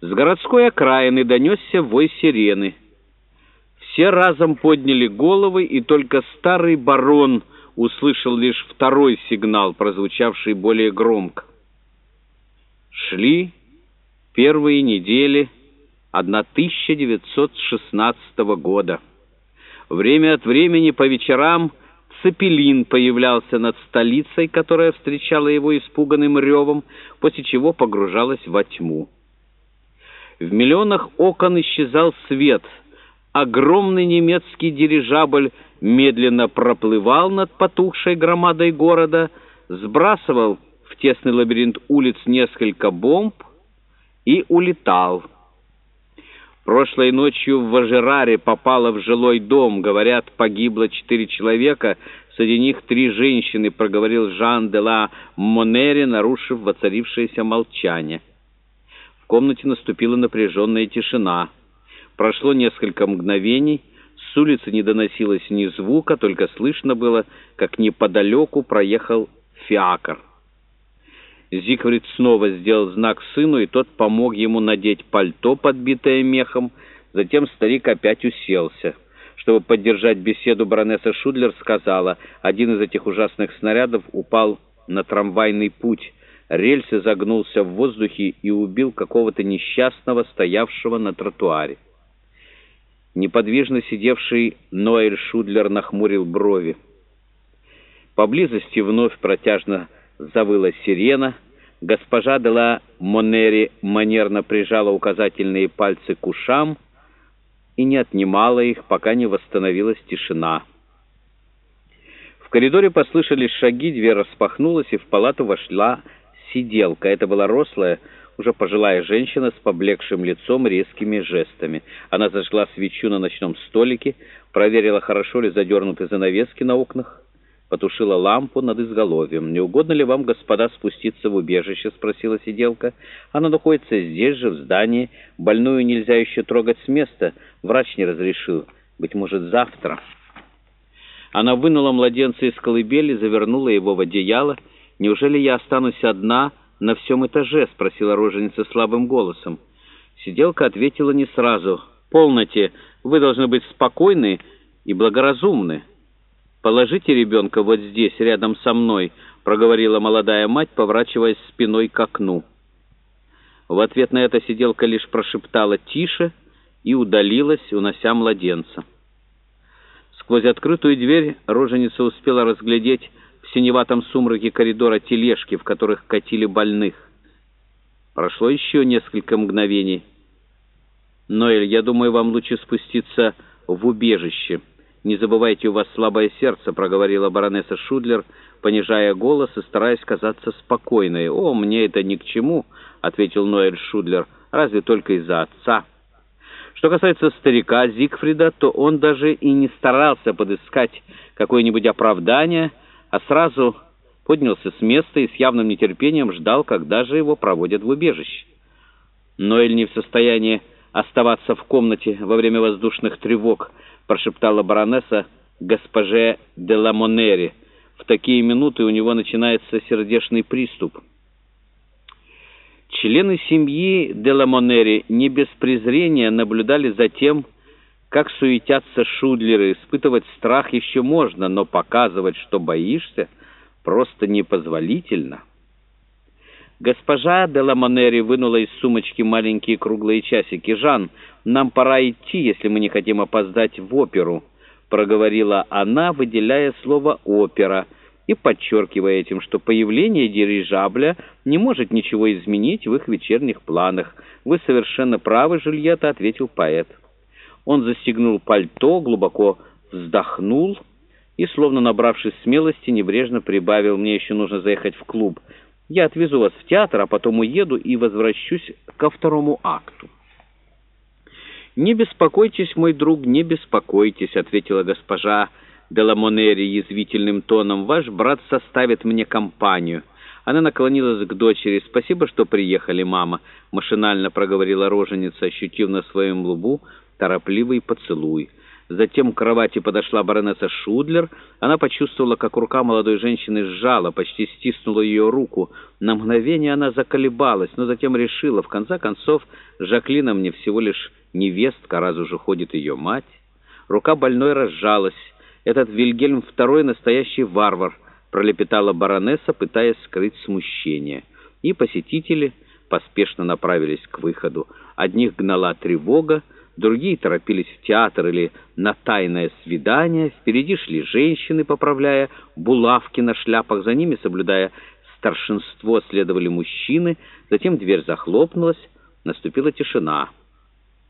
С городской окраины донесся вой сирены. Все разом подняли головы, и только старый барон услышал лишь второй сигнал, прозвучавший более громко. Шли первые недели 1916 года. Время от времени по вечерам Цепелин появлялся над столицей, которая встречала его испуганным ревом, после чего погружалась во тьму. В миллионах окон исчезал свет. Огромный немецкий дирижабль медленно проплывал над потухшей громадой города, сбрасывал в тесный лабиринт улиц несколько бомб и улетал. Прошлой ночью в Важераре попало в жилой дом. Говорят, погибло четыре человека, среди них три женщины, проговорил Жан де ла Монери, нарушив воцарившееся молчание. В комнате наступила напряженная тишина. Прошло несколько мгновений, с улицы не доносилось ни звука, только слышно было, как неподалеку проехал фиакр. Зигфрид снова сделал знак сыну, и тот помог ему надеть пальто, подбитое мехом. Затем старик опять уселся. Чтобы поддержать беседу, баронесса Шудлер сказала, один из этих ужасных снарядов упал на трамвайный путь. Рельс загнулся в воздухе и убил какого-то несчастного, стоявшего на тротуаре. Неподвижно сидевший Ноэль Шудлер нахмурил брови. Поблизости вновь протяжно завыла сирена. Госпожа Дела Монери манерно прижала указательные пальцы к ушам и не отнимала их, пока не восстановилась тишина. В коридоре послышались шаги, дверь распахнулась, и в палату вошла сиделка. Это была рослая, уже пожилая женщина с поблекшим лицом, резкими жестами. Она зажгла свечу на ночном столике, проверила, хорошо ли задернуты занавески на окнах, потушила лампу над изголовьем. «Не угодно ли вам, господа, спуститься в убежище?» — спросила сиделка. «Она находится здесь же, в здании. Больную нельзя еще трогать с места. Врач не разрешил. Быть может, завтра». Она вынула младенца из колыбели, завернула его в одеяло. «Неужели я останусь одна на всем этаже?» — спросила роженица слабым голосом. Сиделка ответила не сразу. «Полноте, вы должны быть спокойны и благоразумны». «Положите ребенка вот здесь, рядом со мной», — проговорила молодая мать, поворачиваясь спиной к окну. В ответ на это сиделка лишь прошептала «тише» и удалилась, унося младенца. Сквозь открытую дверь роженица успела разглядеть в синеватом сумраке коридора тележки, в которых катили больных. Прошло еще несколько мгновений. «Ноэль, я думаю, вам лучше спуститься в убежище». «Не забывайте, у вас слабое сердце», — проговорила баронесса Шудлер, понижая голос и стараясь казаться спокойной. «О, мне это ни к чему», — ответил Ноэль Шудлер, — «разве только из-за отца». Что касается старика Зигфрида, то он даже и не старался подыскать какое-нибудь оправдание, а сразу поднялся с места и с явным нетерпением ждал, когда же его проводят в убежище. Ноэль не в состоянии оставаться в комнате во время воздушных тревог, — прошептала баронесса госпоже де Ламонери. «В такие минуты у него начинается сердечный приступ». Члены семьи де Ламонери не без презрения наблюдали за тем, как суетятся шудлеры. Испытывать страх еще можно, но показывать, что боишься, просто непозволительно. Госпожа де Ламонери вынула из сумочки маленькие круглые часики. «Жан, нам пора идти, если мы не хотим опоздать в оперу», — проговорила она, выделяя слово «опера» и подчеркивая этим, что появление дирижабля не может ничего изменить в их вечерних планах. «Вы совершенно правы, Жильетта», — ответил поэт. Он застегнул пальто, глубоко вздохнул и, словно набравшись смелости, небрежно прибавил «Мне еще нужно заехать в клуб». Я отвезу вас в театр, а потом уеду и возвращусь ко второму акту». «Не беспокойтесь, мой друг, не беспокойтесь», — ответила госпожа Деламонери язвительным тоном. «Ваш брат составит мне компанию». Она наклонилась к дочери. «Спасибо, что приехали, мама», — машинально проговорила роженица, ощутив на своем лбу торопливый поцелуй. Затем к кровати подошла баронесса Шудлер. Она почувствовала, как рука молодой женщины сжала, почти стиснула ее руку. На мгновение она заколебалась, но затем решила, в конце концов, Жаклина мне всего лишь невестка, раз уже ходит ее мать. Рука больной разжалась. Этот Вильгельм II настоящий варвар, пролепетала баронесса, пытаясь скрыть смущение. И посетители поспешно направились к выходу. Одних гнала тревога, другие торопились в театр или на тайное свидание, впереди шли женщины, поправляя булавки на шляпах, за ними, соблюдая старшинство, следовали мужчины, затем дверь захлопнулась, наступила тишина —